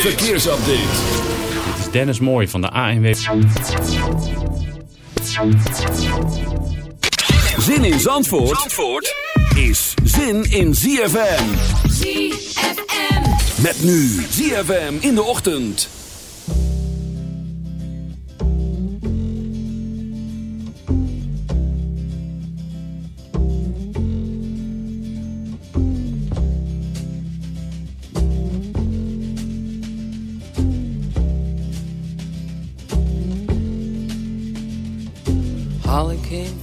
verkeersupdate. verkeersupdate. Dit is Dennis Mooij van de ANW. Zin in Zandvoort, Zandvoort is zin in ZFM. ZFM. Met nu ZFM in de ochtend.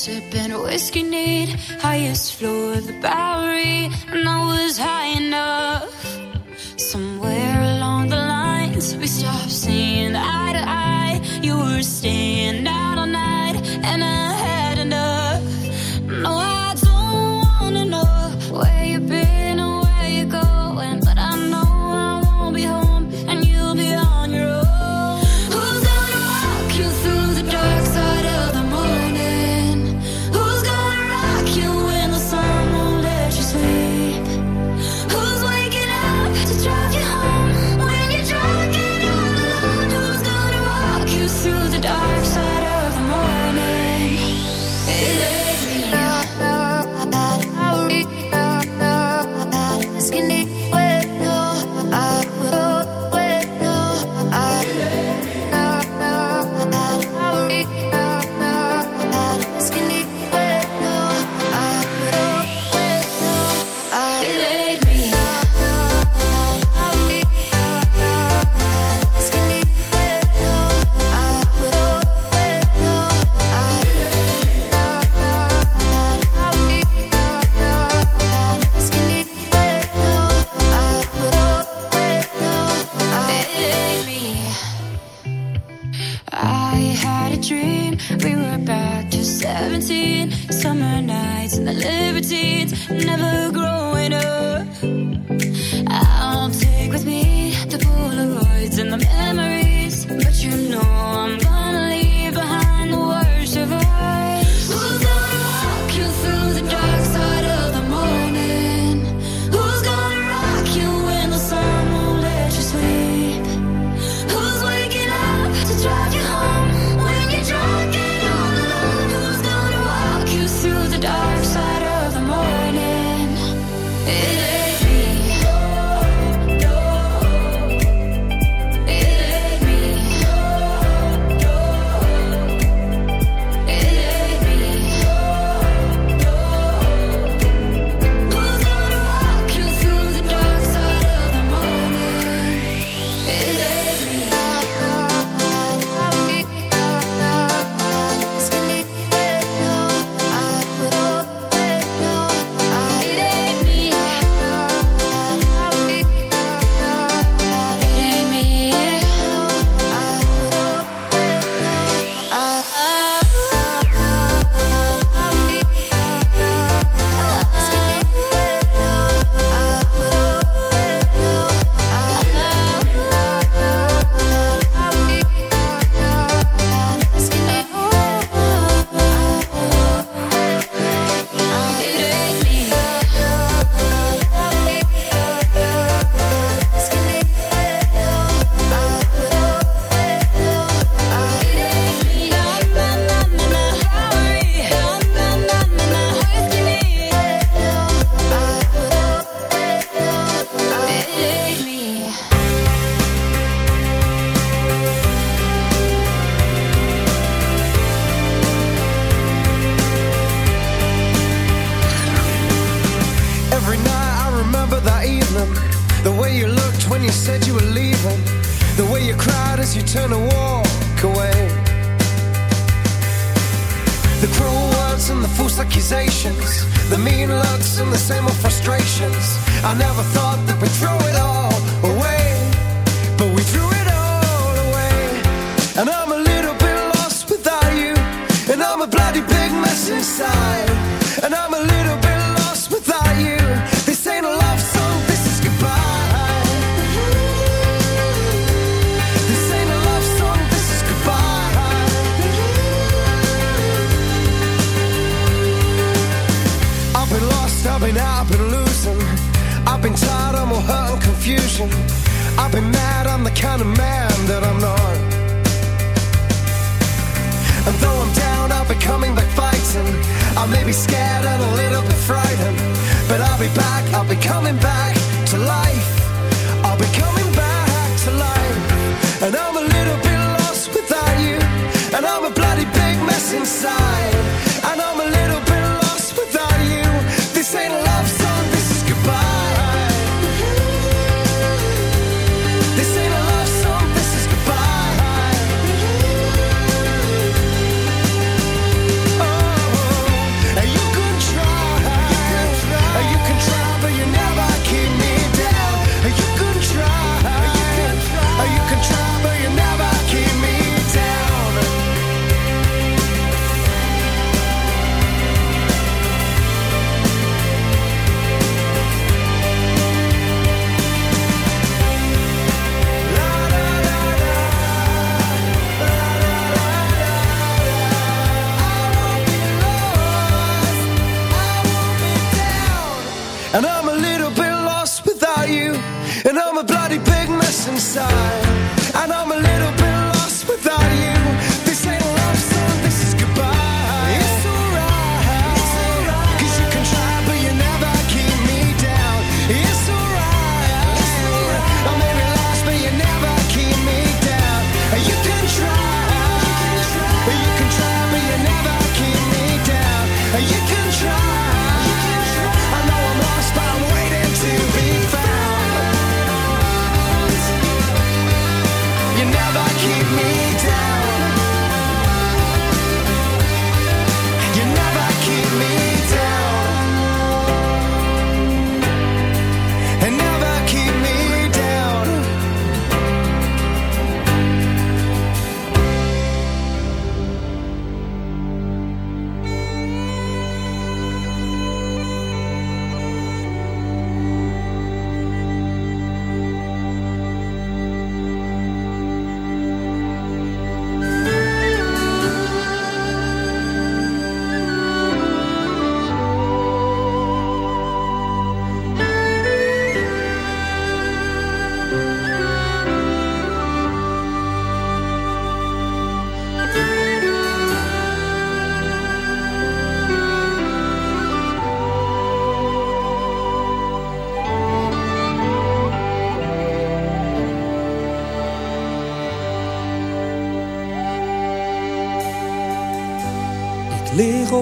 sipping whiskey neat, highest floor of the Bowery,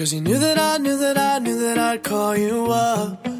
Cause you knew that I knew that I knew that I'd call you up.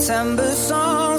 September song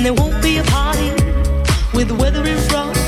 and there won't be a party with the weather in front.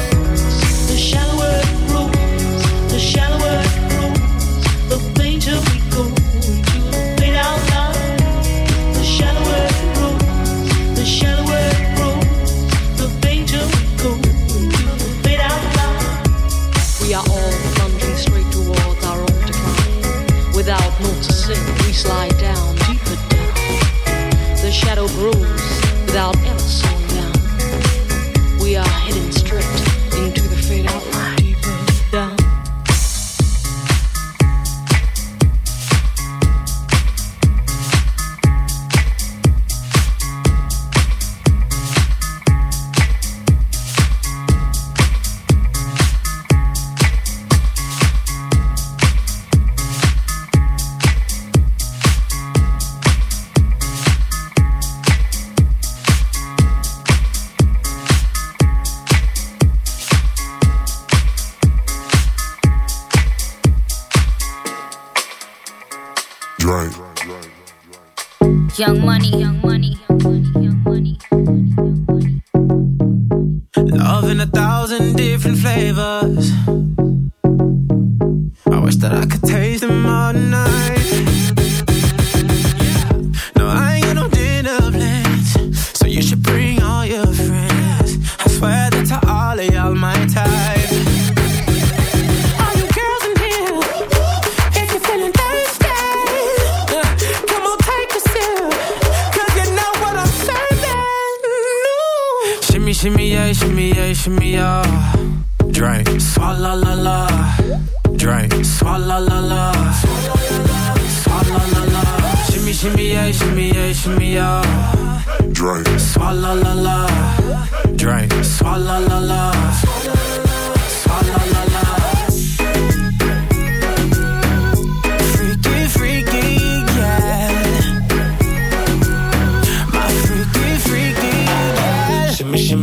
Swalla la la. Swalla la la. Shimmy, shimmy, yeah, shimmy, yeah, shimmy, yeah. Drink. Swalla la la. Drink, swalla la la.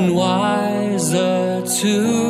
and wiser too.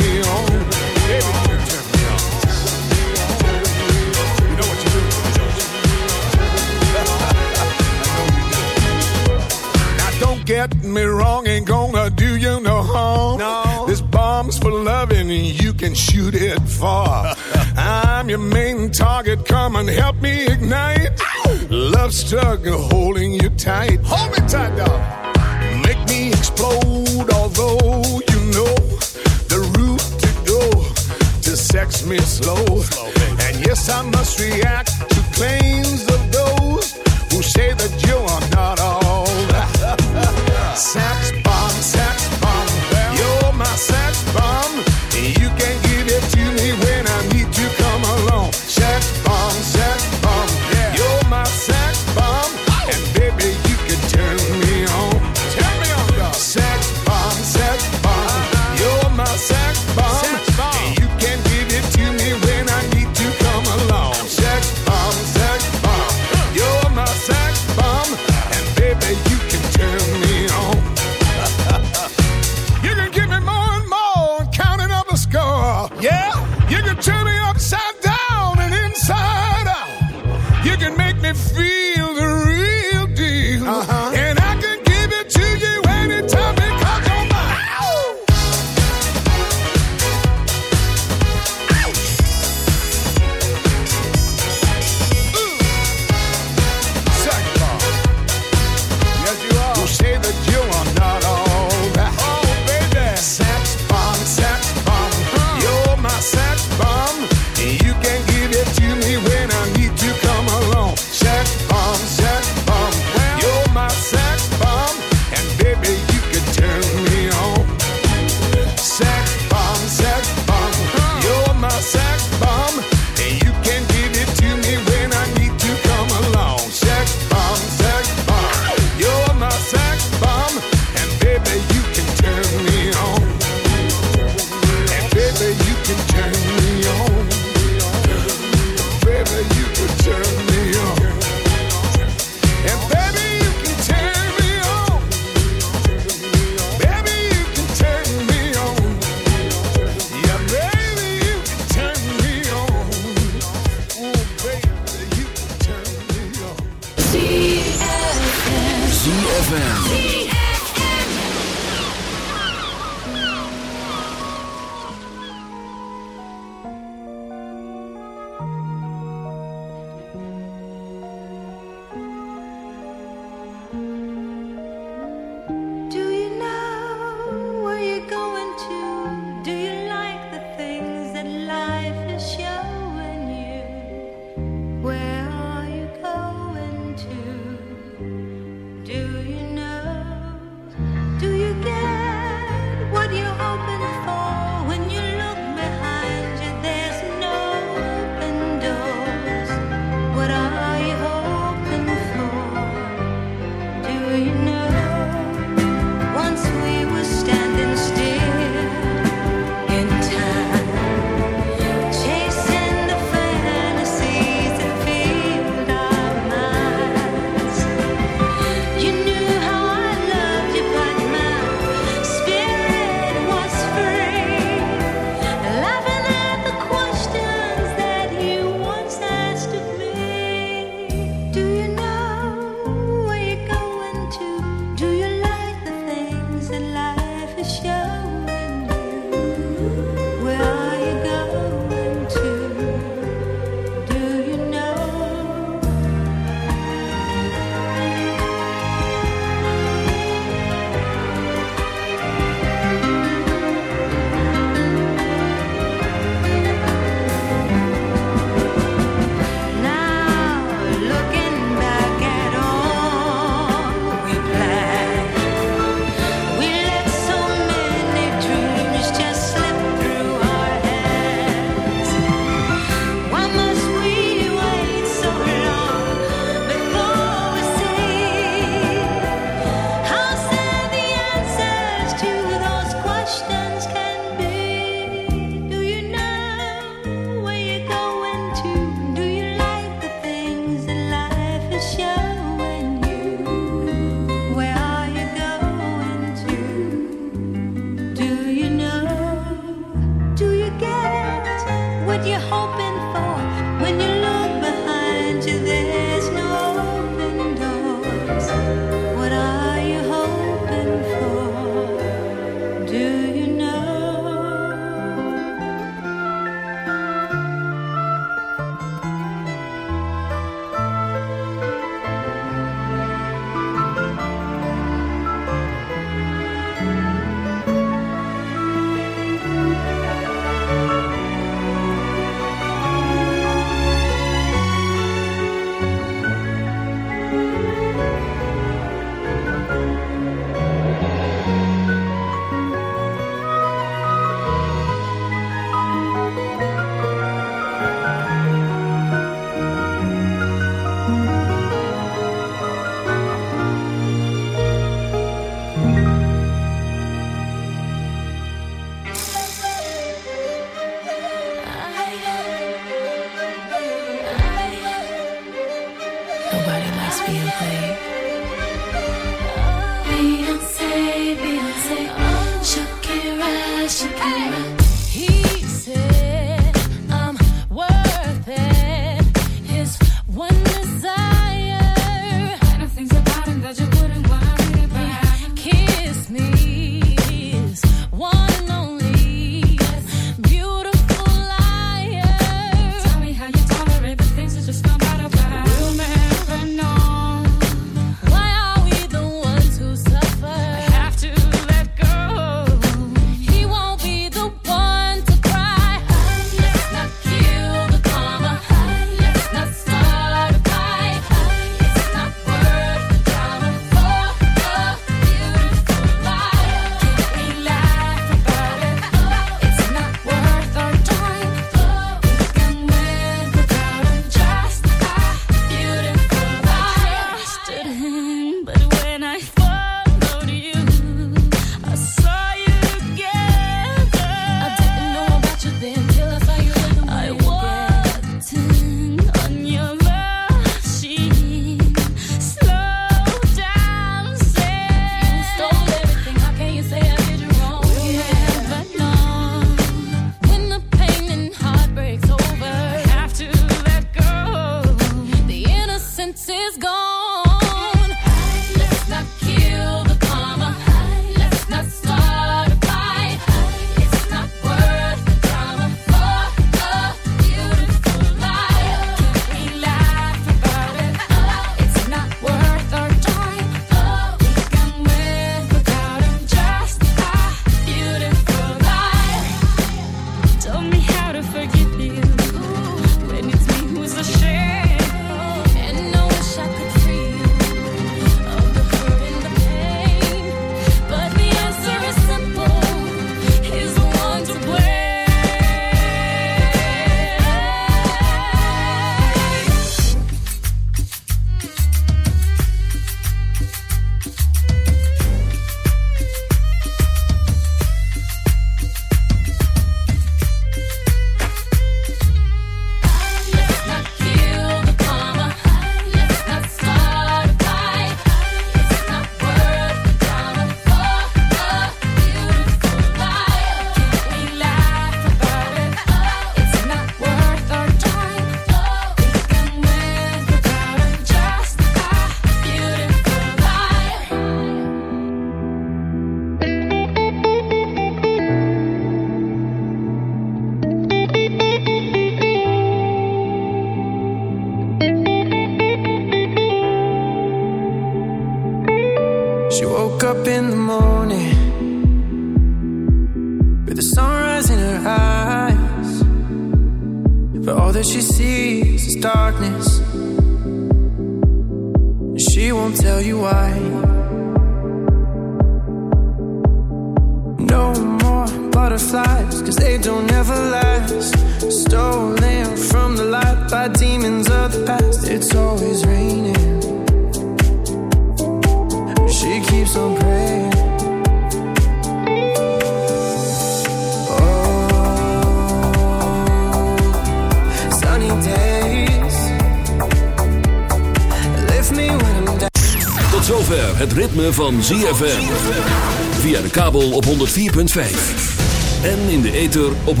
En in de ether op 106.9.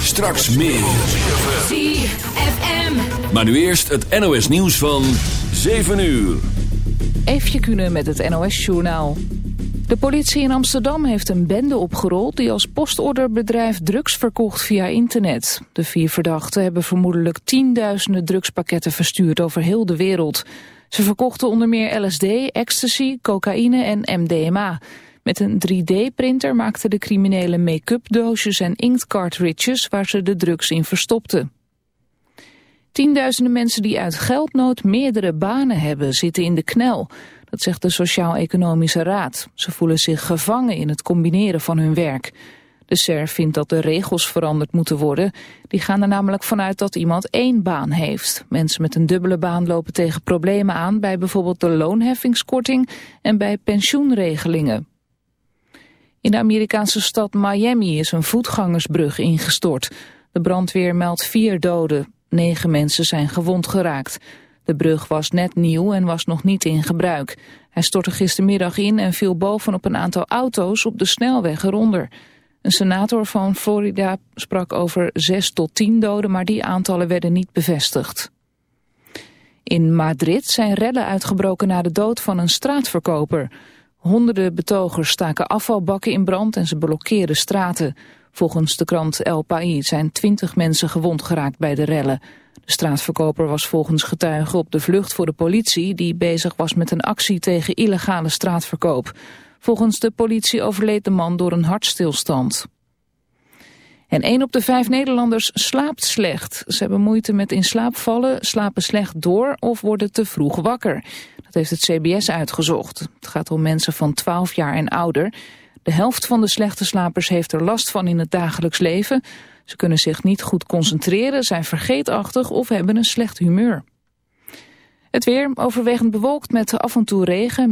Straks meer. ZFM. Maar nu eerst het NOS nieuws van 7 uur. Even kunnen met het NOS journaal. De politie in Amsterdam heeft een bende opgerold die als postorderbedrijf drugs verkocht via internet. De vier verdachten hebben vermoedelijk tienduizenden drugspakketten verstuurd over heel de wereld. Ze verkochten onder meer LSD, ecstasy, cocaïne en MDMA. Met een 3D-printer maakten de criminelen make-up doosjes en inktcartridges waar ze de drugs in verstopten. Tienduizenden mensen die uit geldnood meerdere banen hebben zitten in de knel. Dat zegt de Sociaal-Economische Raad. Ze voelen zich gevangen in het combineren van hun werk. De SER vindt dat de regels veranderd moeten worden. Die gaan er namelijk vanuit dat iemand één baan heeft. Mensen met een dubbele baan lopen tegen problemen aan bij bijvoorbeeld de loonheffingskorting en bij pensioenregelingen. In de Amerikaanse stad Miami is een voetgangersbrug ingestort. De brandweer meldt vier doden. Negen mensen zijn gewond geraakt. De brug was net nieuw en was nog niet in gebruik. Hij stortte gistermiddag in en viel bovenop een aantal auto's op de snelweg eronder. Een senator van Florida sprak over zes tot 10 doden, maar die aantallen werden niet bevestigd. In Madrid zijn rellen uitgebroken na de dood van een straatverkoper. Honderden betogers staken afvalbakken in brand en ze blokkeerden straten. Volgens de krant El País zijn twintig mensen gewond geraakt bij de rellen. De straatverkoper was volgens getuigen op de vlucht voor de politie... die bezig was met een actie tegen illegale straatverkoop. Volgens de politie overleed de man door een hartstilstand. En één op de vijf Nederlanders slaapt slecht. Ze hebben moeite met in slaap vallen, slapen slecht door of worden te vroeg wakker. Dat heeft het CBS uitgezocht. Het gaat om mensen van 12 jaar en ouder. De helft van de slechte slapers heeft er last van in het dagelijks leven. Ze kunnen zich niet goed concentreren, zijn vergeetachtig of hebben een slecht humeur. Het weer overwegend bewolkt met af en toe regen.